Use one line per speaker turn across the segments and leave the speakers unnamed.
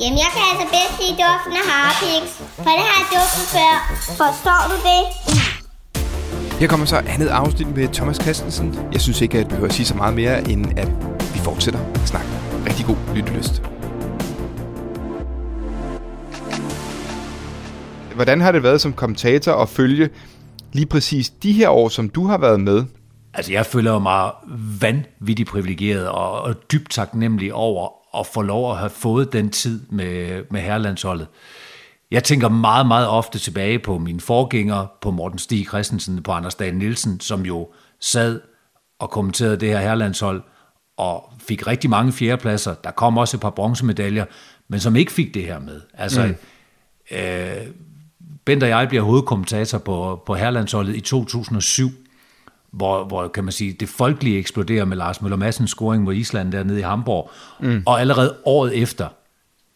Jamen, jeg kan altså bedst lide duften af harpiks, for det har jeg duftet før. Forstår du det?
Her kommer så andet afsnit med Thomas Christensen. Jeg synes ikke, at jeg behøver at sige så meget mere, end at vi fortsætter snakken. Rigtig god lyttelyst. Hvordan har det været som kommentator at følge lige præcis de her år, som du har været med?
Altså, jeg føler mig vanvittigt privilegeret og, og dybt taknemmelig over at få lov at have fået den tid med, med herrelandsholdet. Jeg tænker meget, meget ofte tilbage på mine forgængere, på Morten Stig Christensen, på Anders Dahl Nielsen, som jo sad og kommenterede det her herrelandshold, og fik rigtig mange fjerdepladser. Der kom også et par bronzemedaljer, men som ikke fik det her med. Altså, mm. øh, Bent og jeg bliver hovedkommentator på, på herrelandsholdet i 2007, hvor, hvor kan man sige, det folkelige eksploderer med Lars Møller Madsens scoring mod Island dernede i Hamburg. Mm. Og allerede året efter,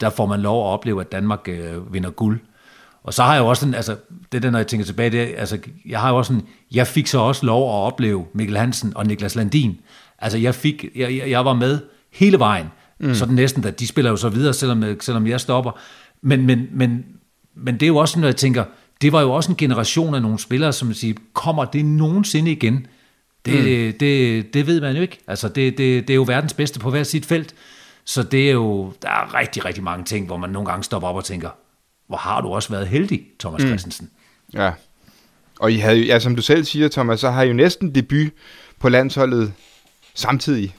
der får man lov at opleve, at Danmark øh, vinder guld. Og så har jeg jo også sådan, altså, det der, når jeg tænker tilbage, det, altså, jeg har jo også sådan, jeg fik så også lov at opleve Mikkel Hansen og Niklas Landin. Altså, jeg fik, jeg, jeg var med hele vejen, mm. sådan næsten, at de spiller jo så videre, selvom, selvom jeg stopper. Men, men, men, men det er jo også sådan, når jeg tænker, det var jo også en generation af nogle spillere, som siger, kommer det nogensinde igen? Det, mm. det, det, det ved man jo ikke. Altså, det, det, det er jo verdens bedste på hver sit felt. Så det er jo, der er rigtig, rigtig mange ting, hvor man nogle gange stopper op og tænker, hvor har du også været heldig, Thomas mm. Christensen.
Ja, og I havde, ja, som du selv siger, Thomas, så har I jo næsten debut på landsholdet samtidig.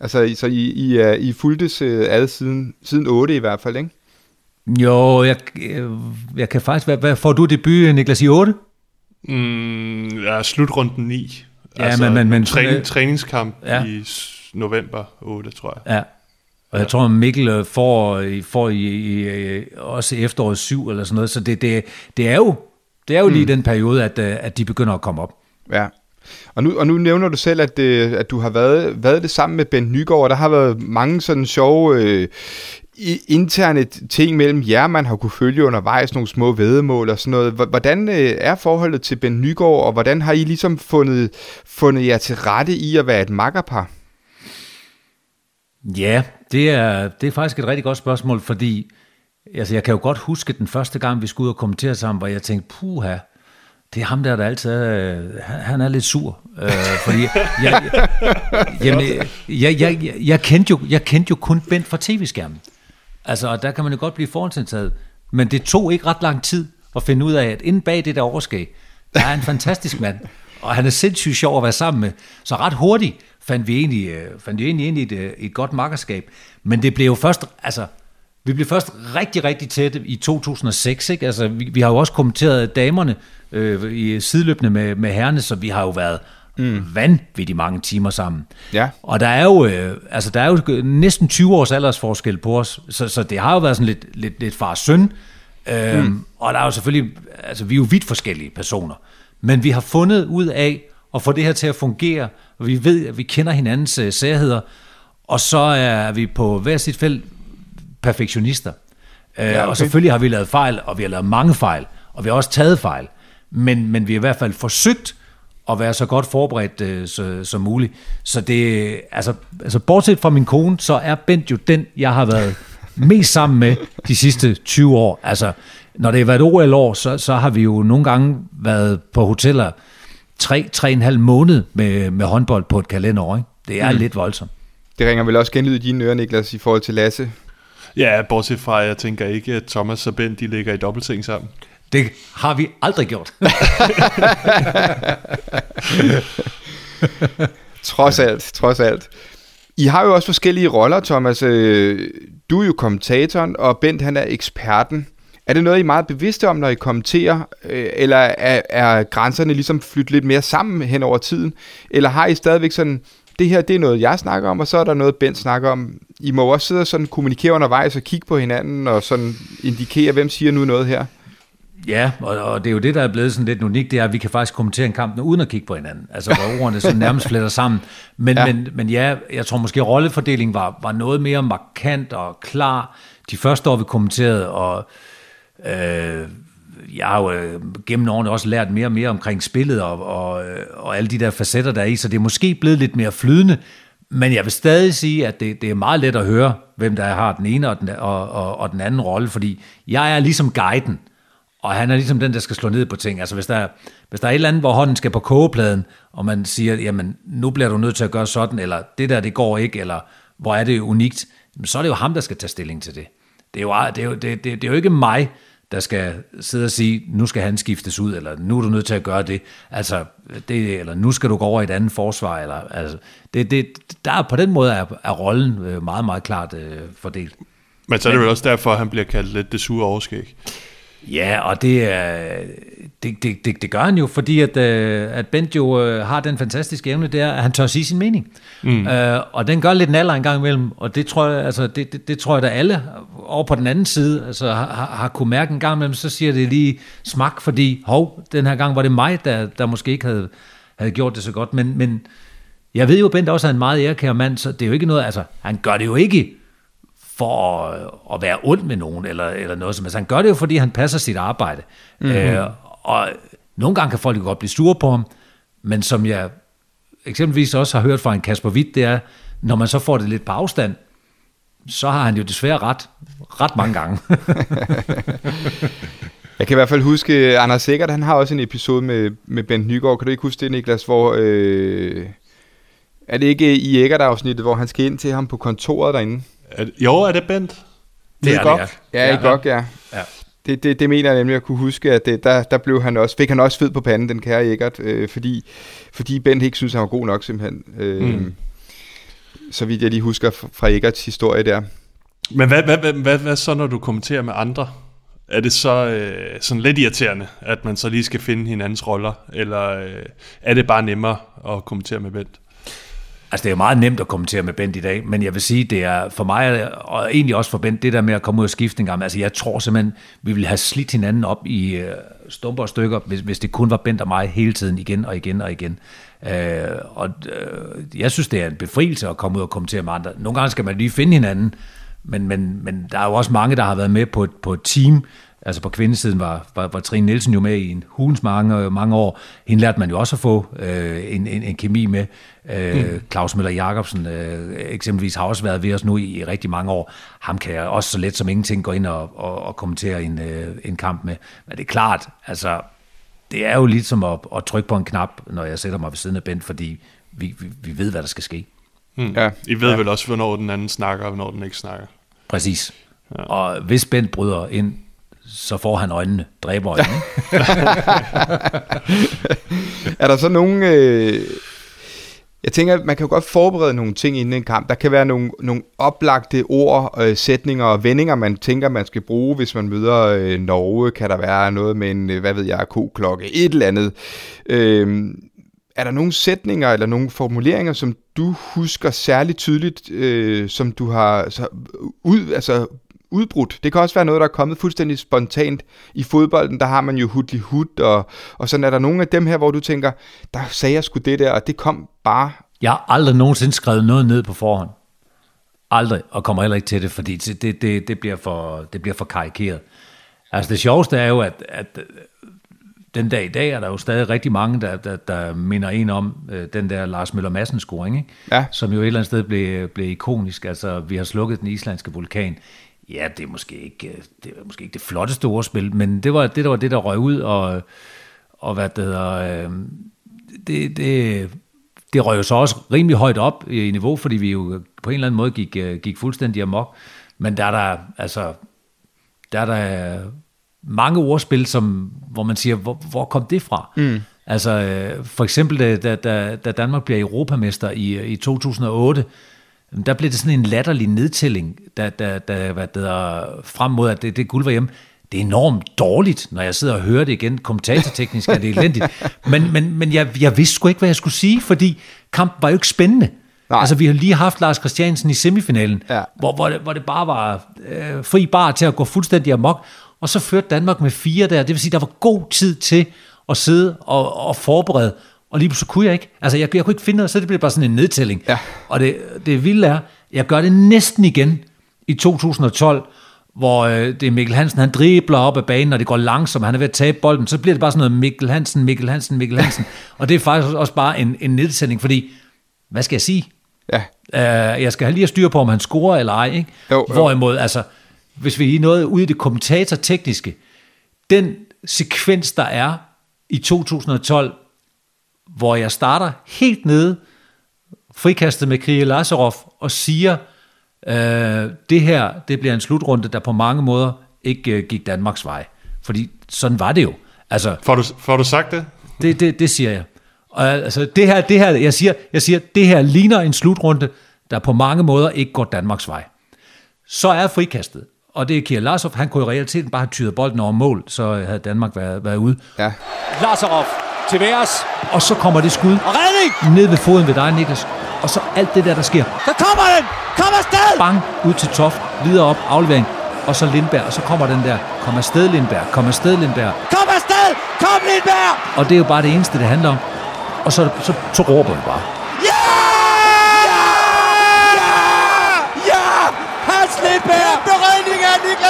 Altså, så I, I, I fuldtes øh, ad siden, siden 8 i hvert fald, ikke?
Jo, jeg, jeg, jeg kan faktisk... Hvad, hvad får du debut, Niklas, i 8?
Mm, ja, slutrunden 9.
Ja, altså, men, men, men
træning, træningskamp ja. i november 8, tror jeg.
Ja. Og jeg tror, Mikkel øh, får, får i, i, også efteråret 7 eller sådan noget, så det, det, det er jo, det er jo lige mm. den periode, at, øh, at de begynder at komme op.
Ja, og nu, og nu nævner du selv, at, det, at du har været, været det sammen med Ben Nygaard, og der har været mange sådan sjove øh, interne ting mellem jer, man har kunne følge undervejs, nogle små vedemål og sådan noget. Hvordan øh, er forholdet til Ben Nygaard, og hvordan har I ligesom fundet, fundet jer til rette i at være et makkerpar?
Ja, det er, det er faktisk et rigtig godt spørgsmål, fordi altså, jeg kan jo godt huske den første gang, vi skulle ud og kommentere sammen, hvor jeg tænkte, puha, det er ham der, der altid er, han er lidt sur. Øh, fordi jeg, jeg, jamen, jeg, jeg, jeg, jeg, kendte jo, jeg kendte jo kun Bent fra tv-skærmen. Altså, og der kan man jo godt blive forhåndsindtaget. Men det tog ikke ret lang tid at finde ud af, at inden bag det der overskæg, der er en fantastisk mand. Og han er sindssygt sjov at være sammen med. Så ret hurtigt fandt vi egentlig, øh, fandt vi egentlig ind i et, øh, et godt makkerskab. Men det blev jo først, altså, vi blev først rigtig, rigtig tætte i 2006. Ikke? Altså, vi, vi har jo også kommenteret damerne øh, i sideløbende med, med herrene, så vi har jo været mm. vanvittigt mange timer sammen.
Ja.
Og der er jo, øh, altså, der er jo næsten 20 års aldersforskel på os, så, så det har jo været sådan lidt, lidt, lidt far søn. Øhm, mm. Og der er jo selvfølgelig, altså vi er jo vidt forskellige personer, men vi har fundet ud af at få det her til at fungere, og vi ved, at vi kender hinandens øh, særheder, og så er vi på hver sit felt perfektionister. Øh, ja, okay. Og selvfølgelig har vi lavet fejl, og vi har lavet mange fejl, og vi har også taget fejl, men, men vi har i hvert fald forsøgt at være så godt forberedt øh, så, som muligt. Så det, altså, altså bortset fra min kone, så er Bent jo den, jeg har været mest sammen med de sidste 20 år. Altså, når det har været OL-år, så, så har vi jo nogle gange været på hoteller tre, tre en halv måned med, med håndbold på et kalenderår. Ikke? Det er mm. lidt voldsomt.
Det ringer vel også genlyd i dine ører, Niklas, i forhold til Lasse?
Ja, bortset fra, at jeg tænker ikke, at Thomas og Bent de ligger i dobbeltseng sammen.
Det har vi aldrig gjort.
trods alt, trods alt. I har jo også forskellige roller, Thomas. Øh, du er jo kommentatoren, og Bent han er eksperten. Er det noget, I er meget bevidste om, når I kommenterer, øh, eller er, er grænserne ligesom flyttet lidt mere sammen hen over tiden? Eller har I stadigvæk sådan, det her det er noget, jeg snakker om, og så er der noget, Bent snakker om. I må også sidde og sådan kommunikere undervejs og kigge på hinanden, og sådan indikere, hvem siger nu noget her?
Ja, og, og det er jo det, der er blevet sådan lidt unikt, det er, at vi kan faktisk kommentere en kamp uden at kigge på hinanden. Altså, hvor ordene så nærmest fletter sammen. Men ja. men, men ja, jeg tror måske, rollefordelingen var, var noget mere markant og klar de første år, vi kommenterede, og øh, jeg har jo øh, gennem årene også lært mere og mere omkring spillet og, og, og alle de der facetter, der er i, så det er måske blevet lidt mere flydende, Men jeg vil stadig sige, at det, det er meget let at høre, hvem der har den ene og den, og, og, og den anden rolle, fordi jeg er ligesom guiden, og han er ligesom den, der skal slå ned på ting. Altså hvis der, hvis der er et eller andet, hvor hånden skal på kogepladen, og man siger, jamen nu bliver du nødt til at gøre sådan, eller det der, det går ikke, eller hvor er det unikt, så er det jo ham, der skal tage stilling til det. Det er jo, det er jo, det, det, det er jo ikke mig, der skal sidde og sige, nu skal han skiftes ud, eller nu er du nødt til at gøre det, altså, det, eller nu skal du gå over i et andet forsvar, eller, altså, det, det, der er, på den måde er, er rollen øh, meget, meget klart øh, fordelt.
Men så er det vel også derfor, at han bliver kaldt lidt det sure overskæg.
Ja, og det, er, det, det, det, det gør han jo, fordi at, øh, at Bent jo øh, har den fantastiske evne der, at han tør sige sin mening. Mm. Øh, og den gør lidt naller en gang imellem, og det tror jeg, altså, det, det, det tror jeg, at alle over på den anden side altså, har, har kunne mærke en gang imellem, så siger det lige smak, fordi hov, den her gang var det mig, der, der måske ikke havde, havde gjort det så godt. Men, men jeg ved jo, at Bent også er en meget ærekær mand, så det er jo ikke noget, altså han gør det jo ikke for at, at være ond med nogen, eller, eller noget som altså, han gør det jo, fordi han passer sit arbejde. Mm-hmm. Øh, og nogle gange kan folk godt blive sure på ham, men som jeg eksempelvis også har hørt fra en Kasper Witt, det er, når man så får det lidt på afstand, så har han jo desværre ret, ret mange gange.
jeg kan i hvert fald huske, Anders Sikkert, han har også en episode med, med Bent Nygaard. Kan du ikke huske det, Niklas, hvor... Øh, er det ikke i Æggert-afsnittet, hvor han skal ind til ham på kontoret derinde?
Er, jo, er det Bent?
Det er godt.
Ja, i godt, ja. ja. Det, det, det mener jeg nemlig at kunne huske, at det, der, der blev han også, fik han også fed på panden, den kære Eggert, øh, fordi, fordi Bent ikke synes, han var god nok simpelthen. Øh, mm. Så vidt jeg lige husker fra Eggerts historie der.
Men hvad, hvad, hvad, hvad, hvad så, når du kommenterer med andre? Er det så øh, sådan lidt irriterende, at man så lige skal finde hinandens roller, eller øh, er det bare nemmere at kommentere med Bent?
Altså, det er jo meget nemt at kommentere med Bent i dag, men jeg vil sige, det er for mig, og egentlig også for Bent, det der med at komme ud og skifte en gang, altså jeg tror simpelthen, vi ville have slidt hinanden op i øh, stumper og stykker, hvis, hvis det kun var Bent og mig hele tiden, igen og igen og igen. Øh, og øh, jeg synes, det er en befrielse at komme ud og kommentere med andre. Nogle gange skal man lige finde hinanden, men, men, men der er jo også mange, der har været med på et, på et team, altså på kvindesiden var, var, var Trine Nielsen jo med i en hulens mange, mange år. Hende lærte man jo også at få øh, en, en, en kemi med. Øh, mm. Claus Møller Jacobsen øh, eksempelvis har også været ved os nu i, i rigtig mange år. Ham kan jeg også så let som ingenting gå ind og, og, og kommentere en, øh, en kamp med. Men det er klart, altså det er jo lidt som at, at trykke på en knap, når jeg sætter mig ved siden af Bent, fordi vi, vi, vi ved, hvad der skal ske.
Mm. Ja, I ved ja. vel også, hvornår den anden snakker, og hvornår den ikke snakker.
Præcis. Ja. Og hvis Bent bryder ind så får han øjnene, dræber øjnene.
er der så nogen... Øh, jeg tænker, man kan jo godt forberede nogle ting inden en kamp. Der kan være nogle, nogle oplagte ord, øh, sætninger og vendinger, man tænker, man skal bruge, hvis man møder øh, Norge. Kan der være noget med en, øh, hvad ved jeg, ko-klokke, et eller andet. Øh, er der nogle sætninger eller nogle formuleringer, som du husker særligt tydeligt, øh, som du har så ud, altså udbrudt. Det kan også være noget, der er kommet fuldstændig spontant i fodbolden. Der har man jo hudlig hud, og, og sådan er der nogle af dem her, hvor du tænker, der sagde jeg sgu det der, og det kom bare.
Jeg har aldrig nogensinde skrevet noget ned på forhånd. Aldrig, og kommer heller ikke til det, fordi det, det, det, bliver, for, det bliver for karikeret. Altså det sjoveste er jo, at, at den dag i dag er der jo stadig rigtig mange, der, der, der minder en om øh, den der Lars Møller Madsen scoring, ikke? Ja. som jo et eller andet sted blev, blev ikonisk. Altså, vi har slukket den islandske vulkan. Ja, det er måske ikke øh, det, er måske ikke det flotteste ordspil, men det var det, der var det, der røg ud, og, og hvad det hedder, øh, det, det, det røg jo så også rimelig højt op i niveau, fordi vi jo på en eller anden måde gik, øh, gik fuldstændig amok. Men der er der, altså, der er der mange ordspil, som, hvor man siger, hvor, hvor kom det fra? Mm. Altså, øh, for eksempel, da, da, da Danmark bliver europamester i, i 2008, der blev det sådan en latterlig nedtælling, da, da, da, hvad der, frem mod, at det, det guld var hjemme. Det er enormt dårligt, når jeg sidder og hører det igen. Kommentatorteknisk er det elendigt. Men, men, men jeg, jeg vidste sgu ikke, hvad jeg skulle sige, fordi kampen var jo ikke spændende. Nej. Altså, vi har lige haft Lars Christiansen i semifinalen, ja. hvor, hvor, det, hvor det bare var øh, fri bar til at gå fuldstændig amok. Og så førte Danmark med fire der. Det vil sige, der var god tid til at sidde og, og forberede og lige så kunne jeg ikke. Altså, jeg, jeg kunne ikke finde noget, så det blev bare sådan en nedtælling. Ja. Og det, det vilde er, jeg gør det næsten igen i 2012, hvor øh, det er Mikkel Hansen, han dribler op ad banen, og det går langsomt, han er ved at tabe bolden, så bliver det bare sådan noget Mikkel Hansen, Mikkel Hansen, Mikkel Hansen. og det er faktisk også bare en, en nedsætning, fordi, hvad skal jeg sige?
Ja.
Uh, jeg skal have lige have styr på, om han scorer eller ej. Ikke?
Jo, jo.
Hvorimod, altså, hvis vi er noget ude i det kommentatortekniske, den sekvens, der er i 2012, hvor jeg starter helt nede, frikastet med Krige Lazarov, og siger, øh, det her, det bliver en slutrunde, der på mange måder ikke øh, gik Danmarks vej. Fordi sådan var det jo. Altså,
Får du, får du sagt det?
det, det, det siger jeg. Og altså, det her, det her, jeg siger, jeg siger, det her ligner en slutrunde, der på mange måder ikke går Danmarks vej. Så er frikastet, og det er Kira Larsov, han kunne i realiteten bare have tyret bolden over mål, så havde Danmark været, været ude.
Ja.
Lazarov til værs.
Og så kommer det skud
Og redning!
ned ved foden ved dig, Niklas. Og så alt det der, der sker.
Så kommer den! Kom afsted!
Bang, ud til Toft, videre op, aflevering. Og så Lindberg, og så kommer den der, kom afsted Lindberg, kom afsted Lindberg.
Kom afsted! Kom Lindberg!
Og det er jo bare det eneste, det handler om. Og så, så, så råber vi bare.
Ja! Ja! Ja! Ja! Hans Lindberg!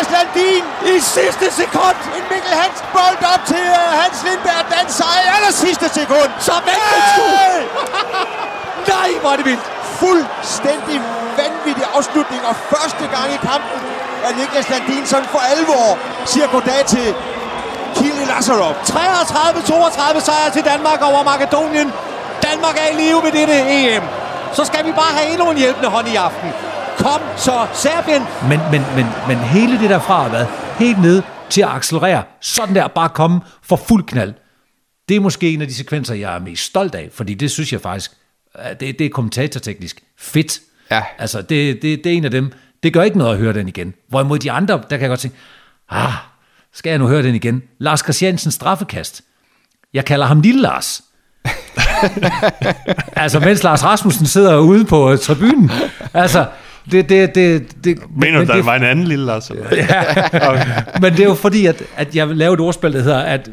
Niklas Landin i sidste sekund. En Mikkel Hansen bold op til uh, Hans Lindberg. Den sejr i aller sidste sekund. Så vent hey! skud! Nej, er det vildt. Fuldstændig vanvittig afslutning, og første gang i kampen, at Niklas Landin sådan for alvor siger goddag til Kili Lazarov. 33-32 sejr til Danmark over Makedonien. Danmark er i live ved dette EM. Så skal vi bare have endnu en hjælpende hånd i aften. Kom så, Serbien.
Men, men, men, men hele det derfra har været helt ned til at accelerere. Sådan der, bare komme for fuld knald. Det er måske en af de sekvenser, jeg er mest stolt af, fordi det synes jeg faktisk, det, det er kommentatorteknisk fedt.
Ja.
Altså, det, det, det er en af dem. Det gør ikke noget at høre den igen. Hvorimod de andre, der kan jeg godt tænke, ah, skal jeg nu høre den igen? Lars Christiansens straffekast. Jeg kalder ham Lille Lars. altså, mens Lars Rasmussen sidder ude på øh, tribunen. Altså, det, det, det, det,
Mener
men
du, der
det,
var en anden lille Lars? eller hvad?
men det er jo fordi, at, at jeg lavede et ordspil, der hedder, at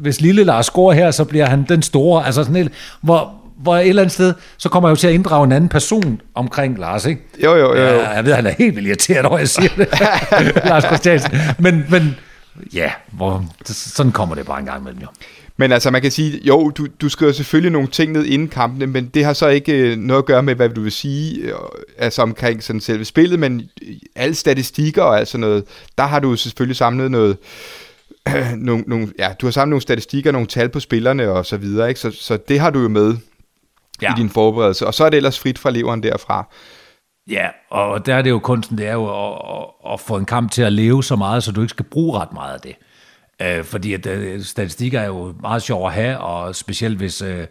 hvis lille Lars scorer her, så bliver han den store. Altså sådan et, hvor, hvor et eller andet sted, så kommer jeg jo til at inddrage en anden person omkring Lars, ikke?
Jo, jo, jo. jo.
Ja, jeg ved, han er helt vildt irriteret over, at jeg siger det. Lars Christiansen. Men, men ja, hvor, sådan kommer det bare en gang imellem, jo.
Men altså, man kan sige, jo, du, du skriver selvfølgelig nogle ting ned inden kampene, men det har så ikke øh, noget at gøre med, hvad du vil sige, øh, altså omkring sådan selve spillet, men alle statistikker og alt sådan noget, der har du selvfølgelig samlet noget, nogle, nogle, ja, du har samlet nogle statistikker, nogle tal på spillerne og så videre, ikke? Så, så det har du jo med ja. i din forberedelse, og så er det ellers frit fra leveren derfra.
Ja, og der er det jo kunsten, det er jo at, at, at få en kamp til at leve så meget, så du ikke skal bruge ret meget af det. Øh, fordi at, øh, statistikker er jo meget sjov at have, og specielt hvis øh,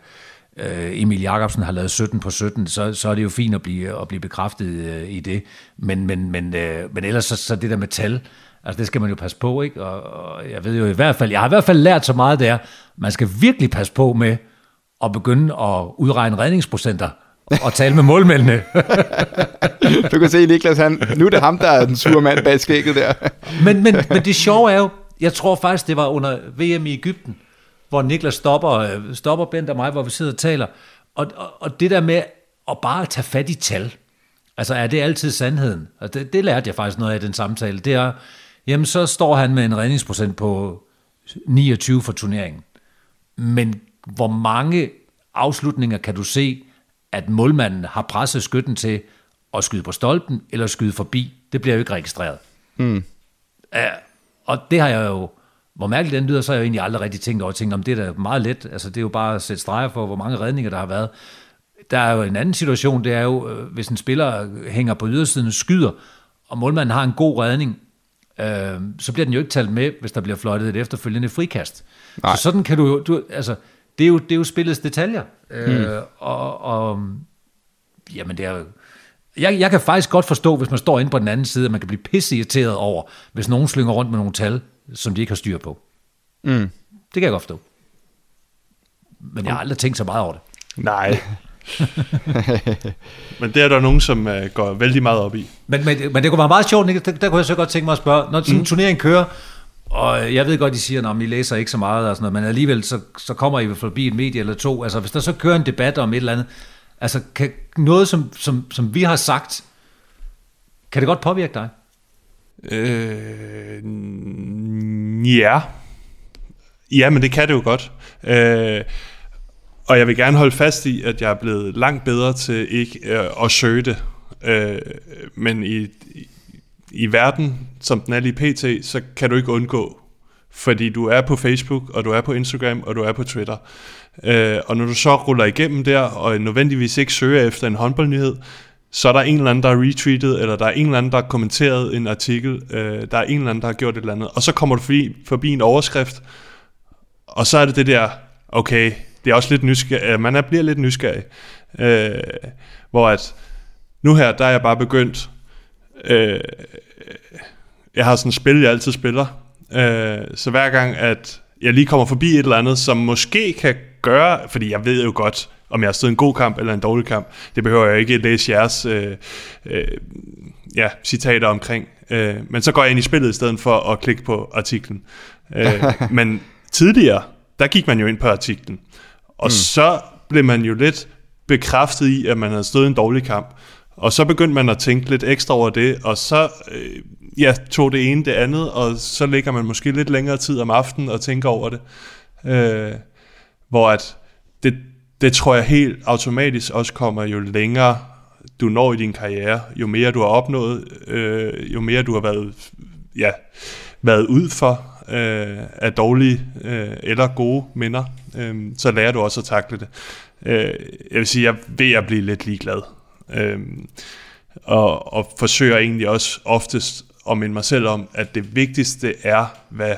øh, Emil Jakobsen har lavet 17 på 17, så, så er det jo fint at blive, at blive bekræftet øh, i det. Men, men, men, øh, men ellers så, så det der med tal, altså det skal man jo passe på, ikke? Og, og jeg ved jo i hvert fald, jeg har i hvert fald lært så meget der, man skal virkelig passe på med at begynde at udregne redningsprocenter og tale med målmændene.
Du kan se, Niklas, han, nu er det ham, der er den sure mand bag skægget der.
men, men, men det sjove er jo, jeg tror faktisk, det var under VM i Ægypten, hvor Niklas stopper, øh, stopper Bent og mig, hvor vi sidder og taler. Og, og, og det der med at bare tage fat i tal, altså er det altid sandheden? Og det, det lærte jeg faktisk noget af i den samtale. Det er, jamen så står han med en redningsprocent på 29 for turneringen. Men hvor mange afslutninger kan du se, at målmanden har presset skytten til at skyde på stolpen eller skyde forbi? Det bliver jo ikke registreret. Ja, og det har jeg jo, hvor mærkeligt den lyder, så har jeg jo egentlig aldrig rigtig tænkt over, tænkt om det er da meget let, altså det er jo bare at sætte streger for, hvor mange redninger der har været. Der er jo en anden situation, det er jo, øh, hvis en spiller hænger på ydersiden og skyder, og målmanden har en god redning, øh, så bliver den jo ikke talt med, hvis der bliver fløjtet et efterfølgende frikast.
Nej.
Så sådan kan du jo, du, altså, det er jo, det er jo spillets detaljer. Øh, og, og, jamen det er jo, jeg, jeg kan faktisk godt forstå, hvis man står inde på den anden side, at man kan blive pisse irriteret over, hvis nogen slynger rundt med nogle tal, som de ikke har styr på.
Mm.
Det kan jeg godt forstå. Men jeg har aldrig tænkt så meget over det.
Nej. Men det er der nogen, som uh, går vældig meget op i.
Men, men, men det kunne være meget sjovt, Niklas. Der, der kunne jeg så godt tænke mig at spørge, når sådan en turnering kører, og jeg ved godt, de siger, at I læser ikke så meget, og sådan noget, men alligevel så, så kommer I forbi et medie eller to. Altså hvis der så kører en debat om et eller andet, altså kan noget, som, som, som vi har sagt, kan det godt påvirke dig?
Øh, ja. Ja, men det kan det jo godt. Øh, Og jeg vil gerne holde fast i, at jeg er blevet langt bedre til ikke øh, at søge det. Øh, men i, i, i verden, som den er lige pt., så kan du ikke undgå. Fordi du er på Facebook, og du er på Instagram, og du er på Twitter. Øh, og når du så ruller igennem der, og nødvendigvis ikke søger efter en håndboldnyhed, så er der en eller anden, der har retweetet, eller der er en eller anden, der har kommenteret en artikel, øh, der er en eller anden, der har gjort et eller andet, og så kommer du forbi, forbi en overskrift, og så er det det der, okay, det er også lidt nysgerrig, øh, man er, bliver lidt nysgerrig, øh, hvor at, nu her, der er jeg bare begyndt, øh, jeg har sådan et spil, jeg altid spiller, øh, så hver gang, at jeg lige kommer forbi et eller andet, som måske kan gøre, fordi jeg ved jo godt, om jeg har stået en god kamp eller en dårlig kamp. Det behøver jeg ikke læse jeres øh, øh, ja, citater omkring. Øh, men så går jeg ind i spillet i stedet for at klikke på artiklen. Øh, men tidligere, der gik man jo ind på artiklen. Og mm. så blev man jo lidt bekræftet i, at man havde stået en dårlig kamp. Og så begyndte man at tænke lidt ekstra over det, og så øh, ja, tog det ene det andet, og så ligger man måske lidt længere tid om aftenen og tænker over det. Øh, hvor at det, det tror jeg helt automatisk også kommer, jo længere du når i din karriere, jo mere du har opnået, øh, jo mere du har været, ja, været ud for øh, af dårlige øh, eller gode minder, øh, så lærer du også at takle det. Øh, jeg vil sige, jeg ved at blive lidt ligeglad. Øh, og, og forsøger egentlig også oftest at minde mig selv om, at det vigtigste er, hvad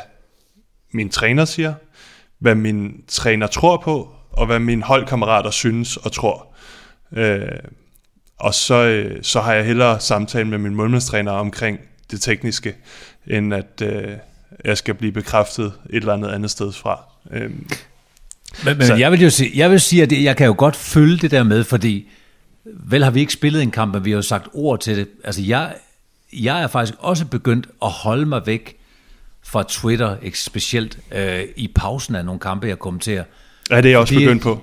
min træner siger, hvad min træner tror på, og hvad mine holdkammerater synes og tror. Øh, og så, øh, så har jeg hellere samtale med min målmandstræner omkring det tekniske, end at øh, jeg skal blive bekræftet et eller andet andet sted fra. Øh,
men, men jeg vil jo sige, jeg vil sige, at jeg kan jo godt følge det der med, fordi vel har vi ikke spillet en kamp, men vi har jo sagt ord til det. Altså jeg, jeg er faktisk også begyndt at holde mig væk fra Twitter, specielt øh, i pausen af nogle kampe, jeg kommenterer.
Ja, det er jeg også fordi, begyndt på.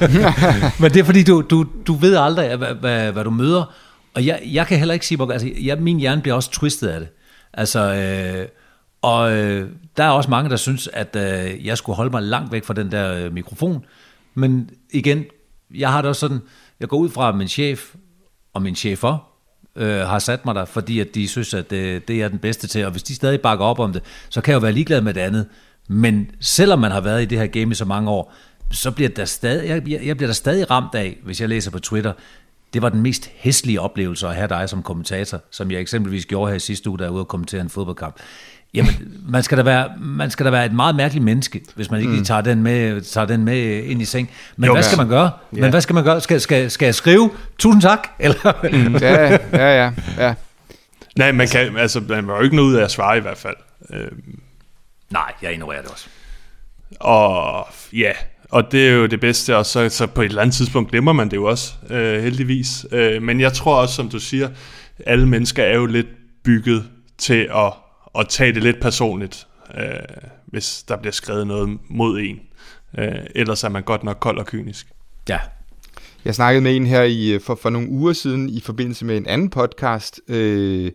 Men det er fordi, du, du, du ved aldrig, hvad, hvad, hvad du møder. Og jeg, jeg kan heller ikke sige, hvor, altså, jeg, min hjerne bliver også twistet af det. Altså, øh, og øh, der er også mange, der synes, at øh, jeg skulle holde mig langt væk fra den der øh, mikrofon. Men igen, jeg har det også sådan, jeg går ud fra, min chef og min chefer øh, har sat mig der, fordi at de synes, at det, det er den bedste til. Og hvis de stadig bakker op om det, så kan jeg jo være ligeglad med det andet. Men selvom man har været i det her game i så mange år, så bliver der stadig, jeg, jeg bliver der stadig ramt af, hvis jeg læser på Twitter, det var den mest hæslige oplevelse at have dig som kommentator, som jeg eksempelvis gjorde her i sidste uge, da jeg var ude og kommentere en fodboldkamp. Jamen, man skal da være, man skal da være et meget mærkeligt menneske, hvis man ikke mm. tager, den med, tager den med ind i seng. Men jo, hvad skal man gøre? Ja. Men hvad skal man gøre? Skal, skal, skal jeg skrive, tusind tak? Eller?
Mm. ja, ja, ja, ja.
Nej, man kan, altså, man må jo ikke nå ud af at svare i hvert fald. Øhm,
Nej, jeg ignorerer det også.
Og ja, og det er jo det bedste, og så, så på et eller andet tidspunkt glemmer man det jo også, øh, heldigvis. Øh, men jeg tror også, som du siger, alle mennesker er jo lidt bygget til at, at tage det lidt personligt, øh, hvis der bliver skrevet noget mod en. Øh, ellers er man godt nok kold og kynisk.
Ja.
Jeg snakkede med en her i, for, for nogle uger siden i forbindelse med en anden podcast, øh,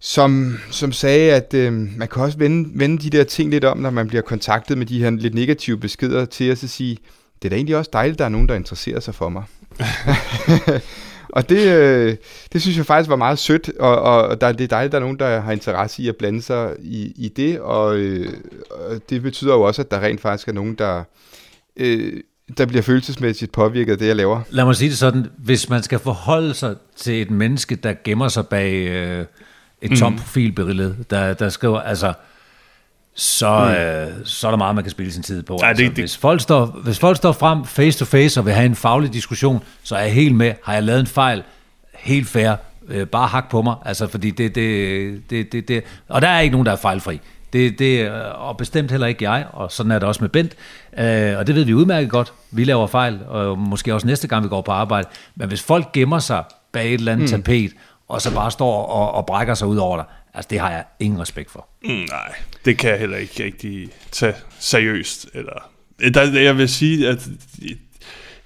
som, som sagde, at øh, man kan også vende, vende de der ting lidt om, når man bliver kontaktet med de her lidt negative beskeder til at så sige, det er da egentlig også dejligt, at der er nogen, der interesserer sig for mig. og det, øh, det synes jeg faktisk var meget sødt, og, og der, det er dejligt, at der er nogen, der har interesse i at blande sig i, i det, og, øh, og det betyder jo også, at der rent faktisk er nogen, der... Øh, der bliver følelsesmæssigt påvirket af det, jeg laver.
Lad mig sige det sådan, hvis man skal forholde sig til et menneske, der gemmer sig bag øh, et tomt mm. profilbillede, der, der skriver, altså, så, mm. øh, så er der meget, man kan spille sin tid på. Ja, altså, det, det. Hvis, folk står, hvis folk står frem face to face og vil have en faglig diskussion, så er jeg helt med. Har jeg lavet en fejl? Helt fair. Øh, bare hak på mig. Altså, fordi det, det, det, det, det, og der er ikke nogen, der er fejlfri. Det, det, og bestemt heller ikke jeg, og sådan er det også med Bent. Øh, og det ved vi udmærket godt. Vi laver fejl, og måske også næste gang, vi går på arbejde. Men hvis folk gemmer sig bag et eller andet mm. tapet, og så bare står og, og brækker sig ud over dig. Altså, det har jeg ingen respekt for.
Mm, nej, det kan jeg heller ikke rigtig tage seriøst. Eller, der, jeg vil sige, at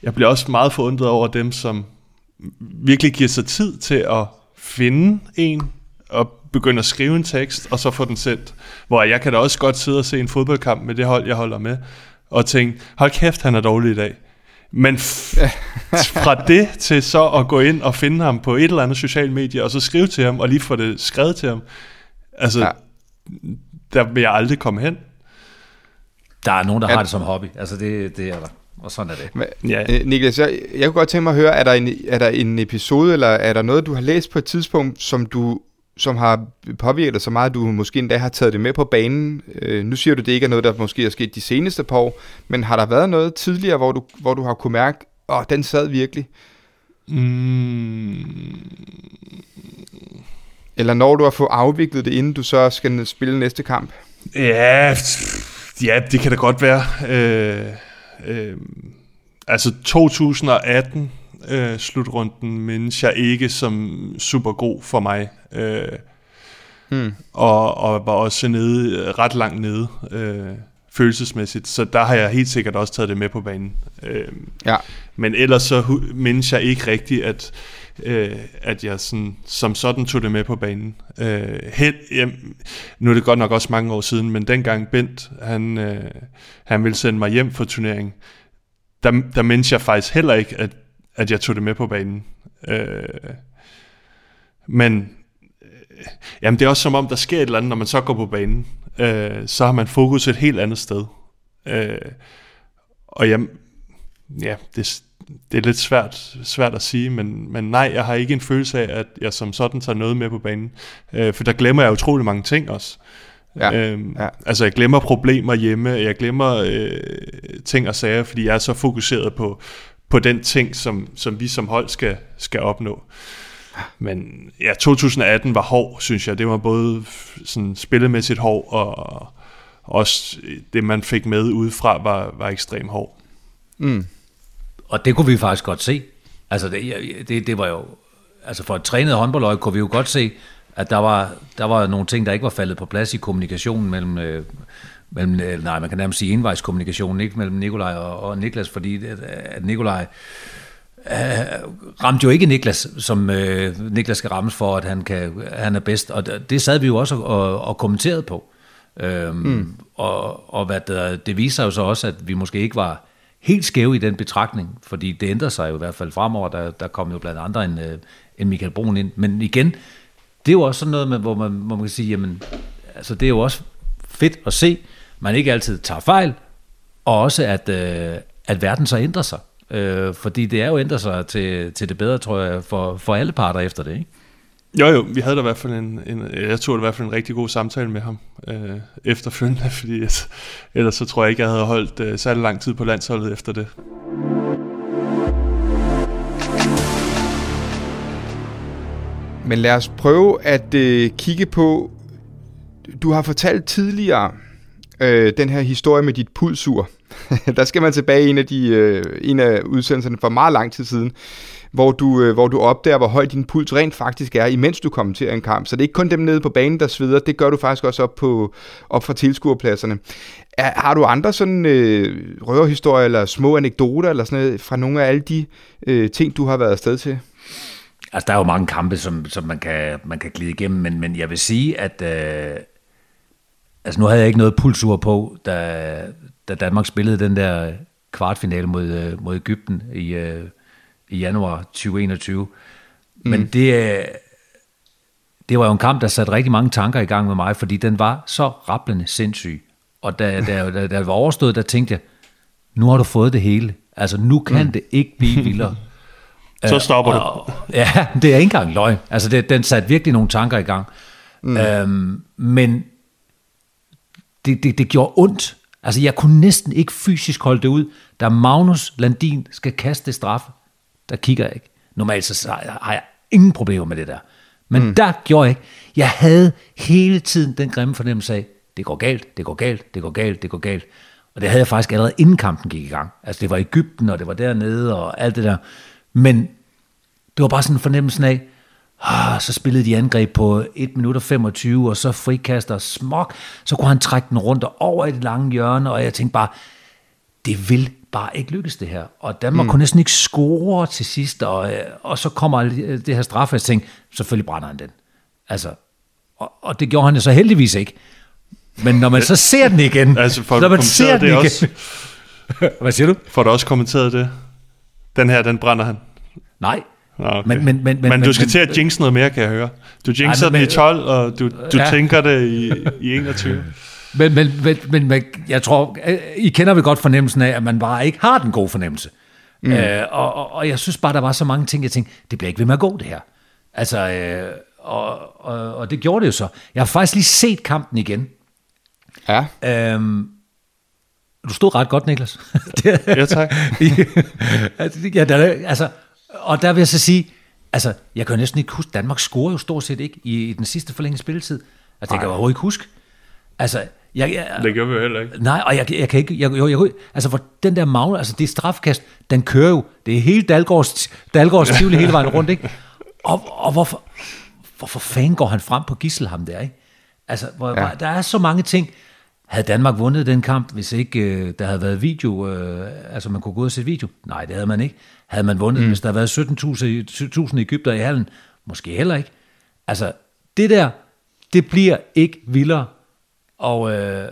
jeg bliver også meget forundret over dem, som virkelig giver sig tid til at finde en, og begynde at skrive en tekst, og så få den sendt. Hvor jeg kan da også godt sidde og se en fodboldkamp med det hold, jeg holder med, og tænke, hold kæft, han er dårlig i dag. Men f- fra det til så at gå ind og finde ham på et eller andet social medie, og så skrive til ham, og lige få det skrevet til ham, altså, ja.
Ja.
der vil jeg aldrig komme hen.
Der er nogen, der
Ja.
har det som hobby. Altså, det, det er der. Og sådan er det.
Men,
Ja.
øh, Niklas, jeg, jeg kunne godt tænke mig at høre, er der, en, er der en episode, eller er der noget, du har læst på et tidspunkt, som du som har påvirket dig så meget, at du måske endda har taget det med på banen. Øh, nu siger du, det ikke er noget, der måske er sket de seneste par år, men har der været noget tidligere, hvor du, hvor du har kunne mærke, åh, oh, den sad virkelig?
Mm,
Eller når du har fået afviklet det, inden du så skal spille næste kamp?
ja, ja, det kan da godt være. Øh, øh, altså 2018 øh, slutrunden mindes jeg ikke som super god for mig. Øh,
Hmm.
og, og var også nede, ret langt nede øh, følelsesmæssigt, så der har jeg helt sikkert også taget det med på banen. Øh,
Ja.
men ellers så mindes jeg ikke rigtigt, at, øh, at jeg sådan, som sådan tog det med på banen. Øh, helt, jamen, nu er det godt nok også mange år siden, men dengang Bent, han, øh, han ville sende mig hjem for turneringen, der, der mindes jeg faktisk heller ikke, at, at jeg tog det med på banen. Øh, men øh, jamen, det er også som om, der sker et eller andet, når man så går på banen. Øh, så har man fokus et helt andet sted. Øh, og jeg, ja, det, det er lidt svært, svært at sige, men, men nej, jeg har ikke en følelse af, at jeg som sådan tager noget med på banen. Øh, for der glemmer jeg utrolig mange ting også.
Ja,
Øhm,
ja.
Altså, jeg glemmer problemer hjemme, jeg glemmer øh, ting og sager, fordi jeg er så fokuseret på, på den ting, som, som vi som hold skal, skal opnå. Men ja, 2018 var hård, synes jeg. Det var både sådan spillemæssigt hård, og også det, man fik med udefra, var, var ekstremt hård.
Mm.
Og det kunne vi faktisk godt se. Altså, det, det, det var jo... Altså, for et trænet håndboldøje kunne vi jo godt se, at der var, der var nogle ting, der ikke var faldet på plads i kommunikationen mellem... Øh, mellem nej, man kan nærmest sige envejskommunikationen, ikke mellem Nikolaj og, og Niklas, fordi at, at Nikolaj øh, ramte jo ikke Niklas, som øh, Niklas skal rammes for, at han, kan, han er bedst. Og det det sad vi jo også og, og kommenterede på. Øhm, mm. Og, og hvad der, det viser jo så også, at vi måske ikke var helt skæve i den betragtning, fordi det ændrer sig jo i hvert fald fremover. Der, der kom jo blandt andre en, øh, en Michael Brun ind. Men igen, det er jo også sådan noget, med, hvor, man, hvor man kan sige, jamen, altså det er jo også fedt at se, man ikke altid tager fejl, og også at, øh, at verden så ændrer sig. Øh, fordi det er jo ændret sig til, til det bedre, tror jeg, for, for alle parter efter det, ikke?
Jo jo, vi havde da i hvert fald en, en jeg tror det i hvert fald en rigtig god samtale med ham øh, efterfølgende, fordi at, ellers så tror jeg ikke, jeg havde holdt øh, særlig lang tid på landsholdet efter det.
Men lad os prøve at øh, kigge på, du har fortalt tidligere øh, den her historie med dit pulsur. Der skal man tilbage i en af, de, øh, en af udsendelserne for meget lang tid siden, hvor du, øh, hvor du opdager, hvor høj din puls rent faktisk er, imens du kommenterer en kamp. Så det er ikke kun dem nede på banen, der sveder, det gør du faktisk også op, på, op fra tilskuerpladserne. Er, har du andre sådan øh, røverhistorier eller små anekdoter eller sådan noget fra nogle af alle de øh, ting, du har været afsted til?
Altså, der er jo mange kampe, som, som man, kan, man kan glide igennem, men, men jeg vil sige, at øh, altså, nu havde jeg ikke noget pulsur på, da, da Danmark spillede den der kvartfinale mod, øh, mod Ægypten i, øh, i januar 2021. Mm. Men det, øh, det var jo en kamp, der satte rigtig mange tanker i gang med mig, fordi den var så rapplende sindssyg. Og da, da, da, da det var overstået, der tænkte jeg, nu har du fået det hele. Altså, nu kan mm. det ikke blive vildere.
Så stopper du.
og, Ja, det er ikke engang løgn. Altså, det, den satte virkelig nogle tanker i gang. Mm. Øhm, men det, det, det gjorde ondt. Altså, jeg kunne næsten ikke fysisk holde det ud. Da Magnus Landin skal kaste straffe, der kigger jeg ikke. Normalt så har jeg ingen problemer med det der. Men mm. der gjorde jeg ikke. Jeg havde hele tiden den grimme fornemmelse af, det går galt, det går galt, det går galt, det går galt. Og det havde jeg faktisk allerede inden kampen gik i gang. Altså det var Ægypten, og det var dernede, og alt det der. Men det var bare sådan en fornemmelse af, ah, så spillede de angreb på 1 minut og 25, og så frikaster smok, så kunne han trække den rundt og over i det lange hjørne, og jeg tænkte bare, det vil bare ikke lykkes det her. Og Danmark mm. kunne næsten ikke score til sidst, og, øh, og så kommer det her straffe, og jeg tænkte, selvfølgelig brænder han den. Altså, og, og det gjorde han jo så heldigvis ikke. Men når man så ser den igen,
Altså, for
når man ser den
det
igen,
også,
Hvad siger du?
Får du også kommenteret det? Den her, den brænder han.
Nej.
Okay.
Men- men- men- men-
men du skal
men-
til at jinx noget mere, kan jeg høre. Du jinxer den i
men-
12, og du, du
Ja.
tænker det i, i 21.
Men, men, men, men, men jeg tror, I kender vel godt fornemmelsen af, at man bare ikke har den gode fornemmelse. Mm. Øh, og, og, og jeg synes bare, der var så mange ting, jeg tænkte, det bliver ikke ved med at gå, det her. Altså, øh, og, og, og det gjorde det jo så. Jeg har faktisk lige set kampen igen.
Ja.
Øhm, du stod ret godt, Niklas. Det-
Ja, tak.
Altså, ja, der, er- altså, og der vil jeg så sige, altså, jeg kan jo næsten ikke huske, Danmark scorer jo stort set ikke i, i den sidste forlængede spilletid. Altså, det kan jeg overhovedet ikke huske. Altså, jeg, jeg,
Det gør vi jo heller ikke.
Nej, og jeg, jeg kan ikke, jeg, jeg, jeg, altså for den der magle, altså det strafkast, den kører jo, det er hele Dalgårds, Dalgårds Tivoli hele vejen rundt, ikke? Og, og hvorfor, hvorfor fanden går han frem på gissel ham der, ikke? Altså, hvor, ja. der er så mange ting. Havde Danmark vundet den kamp, hvis ikke øh, der havde været video, øh, altså man kunne gå ud og se video? Nej, det havde man ikke. Havde man vundet, mm. hvis der havde været 17.000 Ægypter i hallen? Måske heller ikke. Altså, det der, det bliver ikke vildere. Og øh,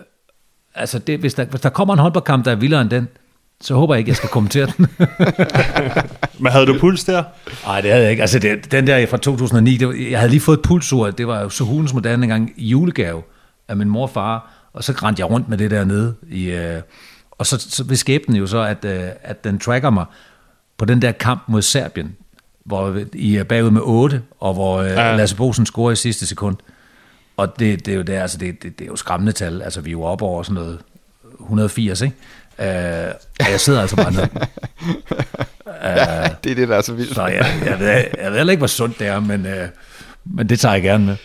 altså, det, hvis, der, hvis der kommer en håndboldkamp, der er vildere end den, så håber jeg ikke, jeg skal kommentere den.
Men havde du puls der?
Nej, det havde jeg ikke. Altså, det, den der fra 2009, det var, jeg havde lige fået et pulsur. Det var jo så hulens moderne engang i julegave af min mor og far. Og så rendte jeg rundt med det der nede. I, øh, og så, så ved skæbnen jo så, at, øh, at den tracker mig på den der kamp mod Serbien, hvor I er bagud med 8, og hvor øh,
Ja.
Lasse Bosen scorer i sidste sekund. Og det, det er jo der, altså det, det, det er jo skræmmende tal. Altså vi er jo oppe over sådan noget 180, ikke? Øh, og jeg sidder altså bare nede.
ja, det er det, der er så vildt.
Så jeg, jeg, ved, jeg ved heller ikke, hvor sundt det er, men, øh, men det tager jeg gerne med.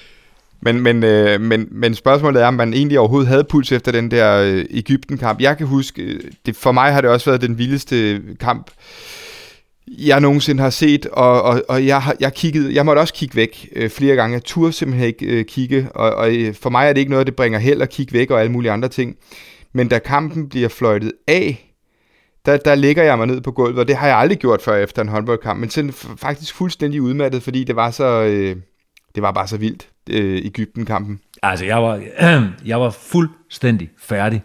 Men, men, øh, men, men spørgsmålet er, om man egentlig overhovedet havde puls efter den der øh, Ægypten-kamp. Jeg kan huske, øh, det, for mig har det også været den vildeste kamp, jeg nogensinde har set, og, og, og jeg, jeg, kiggede, jeg måtte også kigge væk øh, flere gange. Jeg turde simpelthen ikke øh, kigge, og, og øh, for mig er det ikke noget, det bringer held at kigge væk og alle mulige andre ting. Men da kampen bliver fløjtet af, der, der ligger jeg mig ned på gulvet, og det har jeg aldrig gjort før efter en håndboldkamp, men sådan faktisk fuldstændig udmattet, fordi det var så, øh, det var bare så vildt, øh, Ægypten-kampen.
Altså, jeg var, jeg var fuldstændig færdig.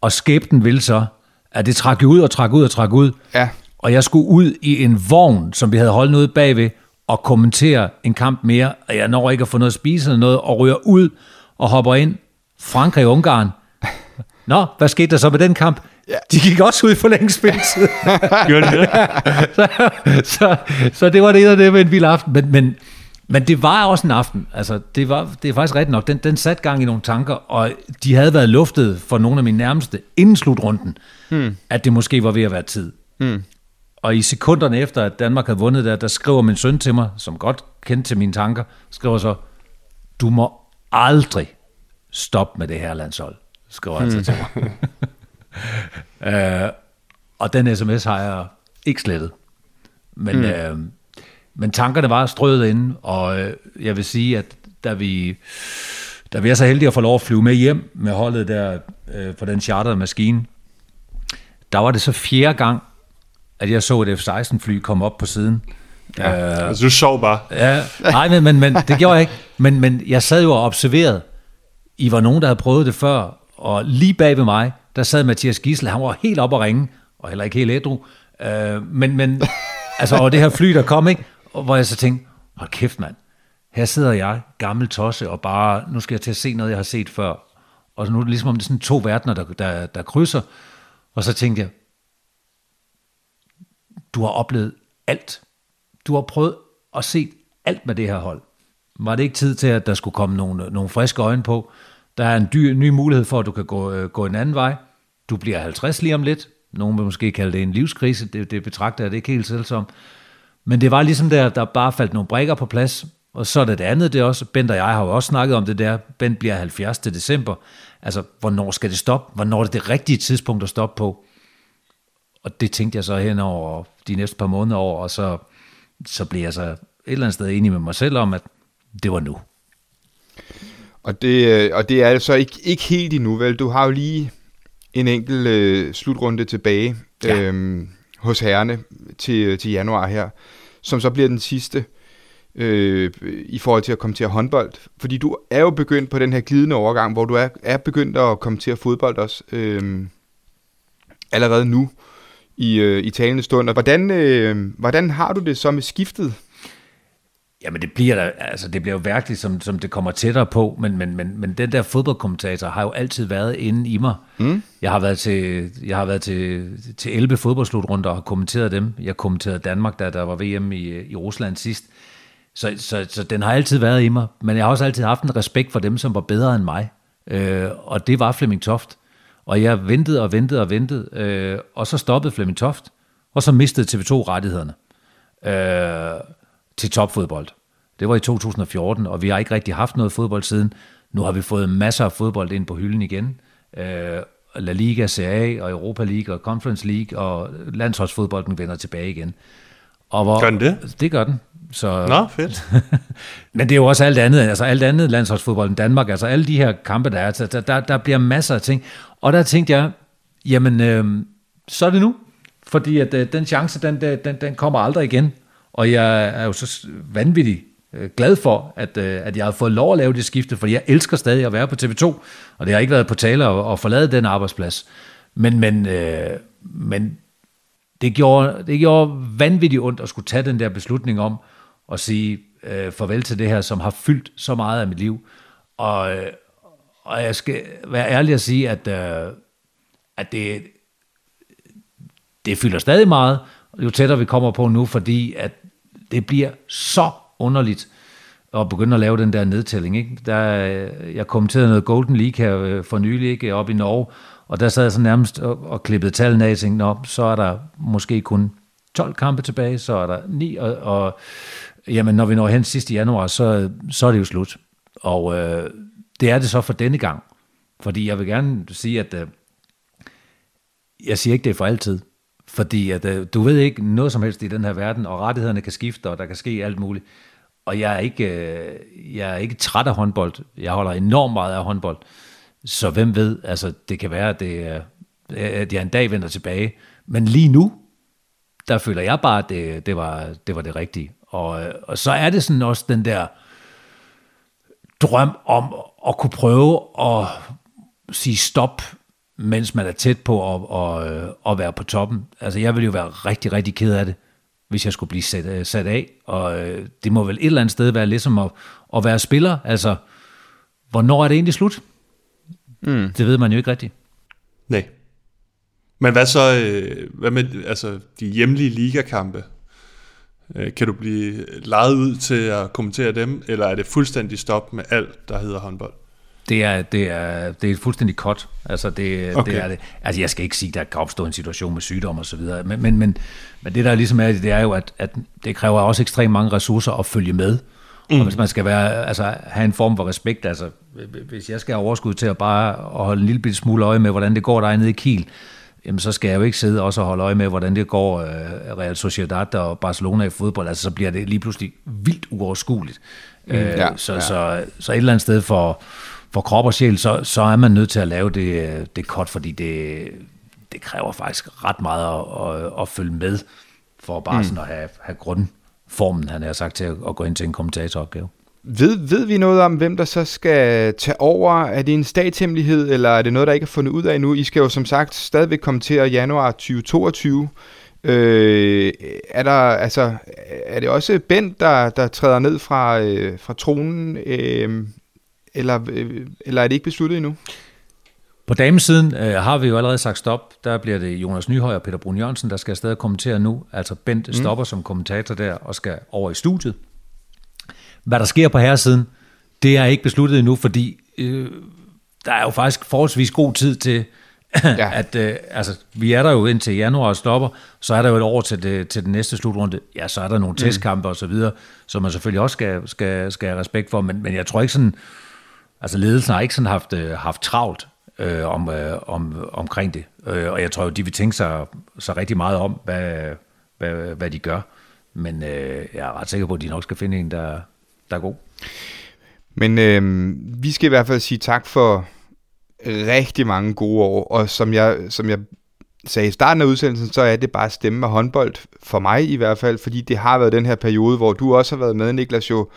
Og skæbnen ville så, at det trak ud og trak ud og trak ud.
Ja.
Og jeg skulle ud i en vogn, som vi havde holdt noget bagved, og kommentere en kamp mere. Og jeg når ikke at få noget at spise eller noget, og ryger ud og hopper ind. Frankrig-Ungarn. Nå, hvad skete der så med den kamp? Ja. De gik også ud for længe spilletid.
Gjorde det?
så, så, så det var det ene af det med en vild aften. Men, men, men det var også en aften. Altså, det, var, det er faktisk rigtigt nok. Den, den satte gang i nogle tanker, og de havde været luftet for nogle af mine nærmeste inden slutrunden, hmm. at det måske var ved at være tid. Hmm. Og i sekunderne efter, at Danmark havde vundet der, der skriver min søn til mig, som godt kendte til mine tanker, skriver så, du må aldrig stoppe med det her landshold, skriver han så til mig. øh, og den sms har jeg ikke slettet. Men, mm. øh, men tankerne var strøget inde, og øh, jeg vil sige, at da vi, da vi er så heldige at få lov at flyve med hjem med holdet der øh, på den charterede maskine, der var det så fjerde gang, at jeg så et F-16-fly komme op på siden. Ja. Øh,
Altså, du sov bare.
Ja, nej, men, men, men det gjorde jeg ikke. Men, men jeg sad jo og observerede. I var nogen, der havde prøvet det før, og lige bag ved mig, der sad Mathias Gissel, han var helt op at ringe, og heller ikke helt ædru. Øh, men, men, altså, og det her fly, der kom, ikke? Og hvor jeg så tænkte, hold kæft, mand. Her sidder jeg, gammel tosse, og bare, nu skal jeg til at se noget, jeg har set før. Og så nu er det ligesom om, det er sådan to verdener, der, der, der krydser. Og så tænkte jeg, du har oplevet alt. Du har prøvet at se alt med det her hold. Var det ikke tid til, at der skulle komme nogle, nogle friske øjne på? Der er en dy, ny mulighed for, at du kan gå, øh, gå en anden vej. Du bliver 50 lige om lidt. Nogen vil måske kalde det en livskrise. Det, det betragter jeg det ikke helt selv som. Men det var ligesom der, der bare faldt nogle brækker på plads. Og så er det det andet, det også, Bent og jeg har jo også snakket om det der, Bent bliver 70 til december. Altså, hvornår skal det stoppe? Hvornår er det det rigtige tidspunkt at stoppe på? Og det tænkte jeg så hen over de næste par måneder over, og så, så blev jeg så et eller andet sted enig med mig selv om, at det var nu.
Og det, øh, og det er så ikke, ikke helt endnu, vel? Du har jo lige en enkelt øh, slutrunde tilbage
Ja.
øhm, hos herrene til, til januar her, som så bliver den sidste øh, i forhold til at komme til at håndbold. Fordi du er jo begyndt på den her glidende overgang, hvor du er, er begyndt at komme til at fodbold også. Øhm, allerede nu i, øh, i talende stund. Og hvordan, øh, hvordan har du det så med skiftet?
Jamen det bliver der, altså det bliver jo virkelig, som, som det kommer tættere på, men, men, men, men den der fodboldkommentator har jo altid været inde i mig. Mm. Jeg har været til, jeg har været til, til 11 fodboldsslutrunder og har kommenteret dem. Jeg kommenterede Danmark, da der var VM i, i Rusland sidst. Så, så, så den har altid været i mig, men jeg har også altid haft en respekt for dem, som var bedre end mig. Øh, og det var Flemming Toft. Og jeg ventede og ventede og ventede, øh, og så stoppede Flemming Toft, og så mistede TV2 rettighederne. Øh, til topfodbold. Det var i 2014, og vi har ikke rigtig haft noget fodbold siden. Nu har vi fået masser af fodbold ind på hylden igen. Øh, La Liga, Serie A og Europa League og Conference League, og landsholdsfodbolden vender tilbage igen. Og hvor,
gør den det?
Det gør den. Så,
Nå, fedt.
men det er jo også alt andet, altså alt andet landsholdsfodbold i Danmark, altså alle de her kampe, der er, der, der, der bliver masser af ting. Og der tænkte jeg, jamen, øh, så er det nu. Fordi at øh, den chance, den, øh, den, den kommer aldrig igen. Og jeg er jo så vanvittig øh, glad for, at, øh, at jeg har fået lov at lave det skifte, fordi jeg elsker stadig at være på TV2, og det har ikke været på tale at, at forlade den arbejdsplads. Men, men, øh, men det, gjorde, det gjorde vanvittigt ondt at skulle tage den der beslutning om at sige øh, farvel til det her, som har fyldt så meget af mit liv. Og, øh, og jeg skal være ærlig at sige, at, øh, at det, det fylder stadig meget, jo tættere vi kommer på nu, fordi at det bliver så underligt at begynde at lave den der nedtælling. Ikke? Der, øh, jeg kommenterede noget Golden League her øh, for nylig ikke, op i Norge, og der sad jeg så nærmest og, og klippede tallene af og tænkte, Nå, så er der måske kun 12 kampe tilbage, så er der 9, og, og jamen, når vi når hen sidst i januar, så, så er det jo slut. Og øh, det er det så for denne gang. Fordi jeg vil gerne sige, at øh, jeg siger ikke, det er for altid. Fordi at, øh, du ved ikke noget som helst i den her verden, og rettighederne kan skifte, og der kan ske alt muligt. Og jeg er ikke, øh, jeg er ikke træt af håndbold. Jeg holder enormt meget af håndbold. Så hvem ved, altså det kan være, at, det, at jeg en dag vender tilbage. Men lige nu, der føler jeg bare, at det, det, var, det var det rigtige. Og, øh, og så er det sådan også den der drøm om at kunne prøve at sige stop mens man er tæt på at, at, at være på toppen. Altså, jeg vil jo være rigtig, rigtig ked af det, hvis jeg skulle blive sat, øh, sat af. Og øh, det må vel et eller andet sted være ligesom at, at være spiller. Altså, hvornår er det egentlig slut? Mm. Det ved man jo ikke rigtigt.
Nej. Men hvad så øh, hvad med altså, de hjemlige ligakampe? Kan du blive lejet ud til at kommentere dem, eller er det fuldstændig stop med alt, der hedder håndbold?
Det er, det er, det er fuldstændig kort. Altså, det, okay. det er det. Altså, jeg skal ikke sige, at der kan opstå en situation med sygdom og så videre, men, men, men, men det der ligesom er, det er jo, at, at det kræver også ekstremt mange ressourcer at følge med. Mm. Og hvis man skal være, altså, have en form for respekt, altså, hvis jeg skal have overskud til at bare at holde en lille smule øje med, hvordan det går der nede i Kiel, jamen så skal jeg jo ikke sidde også og holde øje med, hvordan det går uh, Real Sociedad og Barcelona i fodbold. Altså, så bliver det lige pludselig vildt uoverskueligt. Mm, uh, ja, så, ja. Så, så et eller andet sted for, for krop og sjæl, så, så er man nødt til at lave det, det cut, fordi det, det kræver faktisk ret meget at, at, at følge med, for bare mm. sådan at have, have grundformen, han har sagt, til at, at gå ind til en kommentatoropgave.
Ved, ved vi noget om, hvem der så skal tage over? Er det en statshemmelighed, eller er det noget, der ikke er fundet ud af endnu? I skal jo som sagt stadigvæk kommentere januar 2022. Øh, er der altså er det også Bent der der træder ned fra øh, fra tronen øh, eller, øh, eller er det ikke besluttet endnu?
På damesiden øh, har vi jo allerede sagt stop. Der bliver det Jonas Nyhøj og Peter Brun Jørgensen, der skal afsted kommentere nu. Altså Bent mm. stopper som kommentator der og skal over i studiet. Hvad der sker på herresiden, det er ikke besluttet endnu, fordi øh, der er jo faktisk forholdsvis god tid til, ja. at øh, altså, vi er der jo indtil januar og stopper, så er der jo et år til, det, til den næste slutrunde. Ja, så er der nogle mm. testkampe og så videre, som man selvfølgelig også skal, skal, skal have respekt for, men, men jeg tror ikke sådan, Altså ledelsen har ikke sådan haft, øh, haft travlt øh, om, øh, om, omkring det. Øh, og jeg tror jo, de vil tænke sig, sig rigtig meget om, hvad, hvad, hvad de gør. Men øh, jeg er ret sikker på, at de nok skal finde en, der, der er god.
Men øh, vi skal i hvert fald sige tak for rigtig mange gode år, og som jeg, som jeg sagde i starten af udsendelsen, så er det bare stemme med håndbold, for mig i hvert fald, fordi det har været den her periode, hvor du også har været med, Niklas, jo,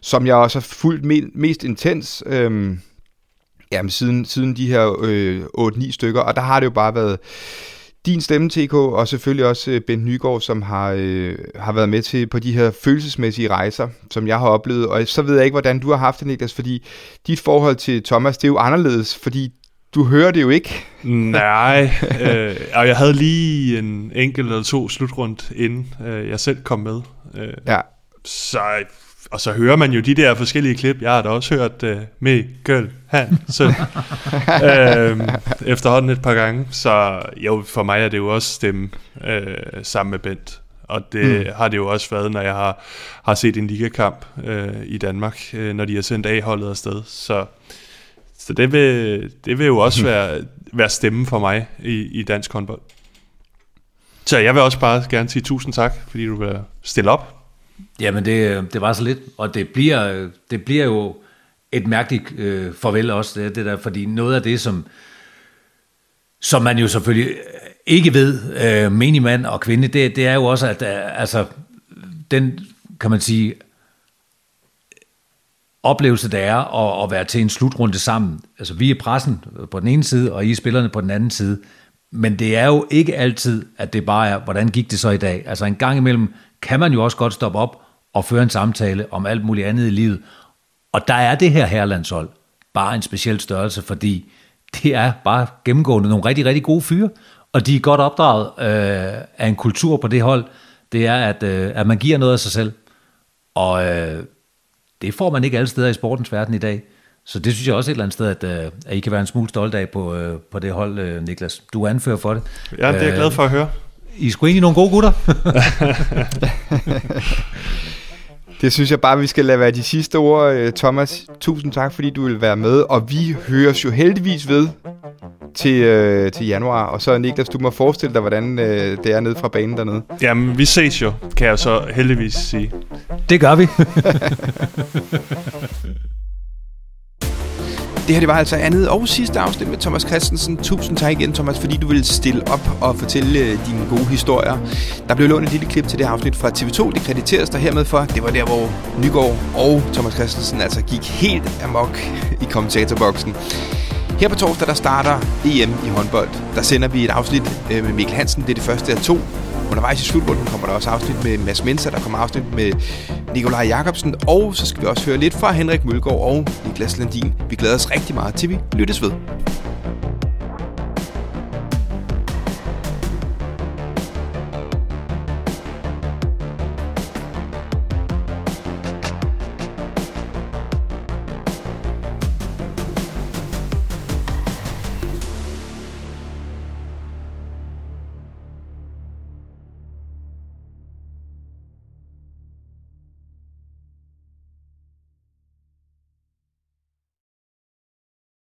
som jeg også har fulgt me- mest intens, øh, jamen, siden, siden de her øh, 8-9 stykker, og der har det jo bare været din stemme, TK, og selvfølgelig også øh, Bent Nygaard, som har, øh, har været med til på de her følelsesmæssige rejser, som jeg har oplevet. Og så ved jeg ikke, hvordan du har haft det, Niklas, fordi dit forhold til Thomas, det er jo anderledes, fordi du hører det jo ikke.
Nej, øh, og jeg havde lige en enkelt eller to slutrund, inden øh, jeg selv kom med. Øh,
Ja,
så, og så hører man jo de der forskellige klip. Jeg har da også hørt øh, Mikkel Hansen øh, efterhånden et par gange. Så jo, for mig er det jo også stemme øh, sammen med Bent. Og det mm. har det jo også været, når jeg har, har set en ligakamp øh, i Danmark, øh, når de har sendt A-holdet afsted. Så, så det, vil, det vil jo også være, være stemme for mig i, i dansk håndbold. Så jeg vil også bare gerne sige tusind tak, fordi du vil stille op
Jamen, det, det var så lidt, og det bliver, det bliver jo et mærkeligt øh, farvel også, det, det der, fordi noget af det, som, som man jo selvfølgelig ikke ved, øh, menig mand og kvinde, det, det er jo også, at øh, altså, den, kan man sige, oplevelse, der er at, at være til en slutrunde sammen. Altså, vi er pressen på den ene side, og I er spillerne på den anden side. Men det er jo ikke altid, at det bare er, hvordan gik det så i dag? Altså, en gang imellem kan man jo også godt stoppe op og føre en samtale om alt muligt andet i livet. Og der er det her herlandshold bare en speciel størrelse, fordi det er bare gennemgående nogle rigtig, rigtig gode fyre, og de er godt opdraget øh, af en kultur på det hold. Det er, at, øh, at man giver noget af sig selv, og øh, det får man ikke alle steder i sportens verden i dag. Så det synes jeg også et eller andet sted, at, øh, at I kan være en smule stolt af på, øh, på det hold, øh, Niklas. Du er anfører for det.
Ja, det er jeg glad for at høre.
I er sgu egentlig nogle gode gutter.
det synes jeg bare, vi skal lade være de sidste ord. Øh, Thomas, tusind tak, fordi du vil være med. Og vi høres jo heldigvis ved til, øh, til januar. Og så Niklas, du må forestille dig, hvordan øh, det er nede fra banen dernede.
Jamen, vi ses jo, kan jeg så heldigvis sige.
det gør vi.
Det her det var altså andet og sidste afsnit med Thomas Christensen. Tusind tak igen, Thomas, fordi du ville stille op og fortælle øh, dine gode historier. Der blev lånt et lille klip til det her afsnit fra TV2. Det krediteres der hermed for. Det var der, hvor Nygaard og Thomas Christensen altså gik helt amok i kommentatorboksen. Her på torsdag, der starter EM i håndbold. Der sender vi et afsnit øh, med Mikkel Hansen. Det er det første af to. Undervejs i slutrunden kommer der også afsnit med Mads Mensa, der kommer afsnit med Nikolaj Jakobsen, og så skal vi også høre lidt fra Henrik Mølgaard og Niklas Landin. Vi glæder os rigtig meget til, vi lyttes ved.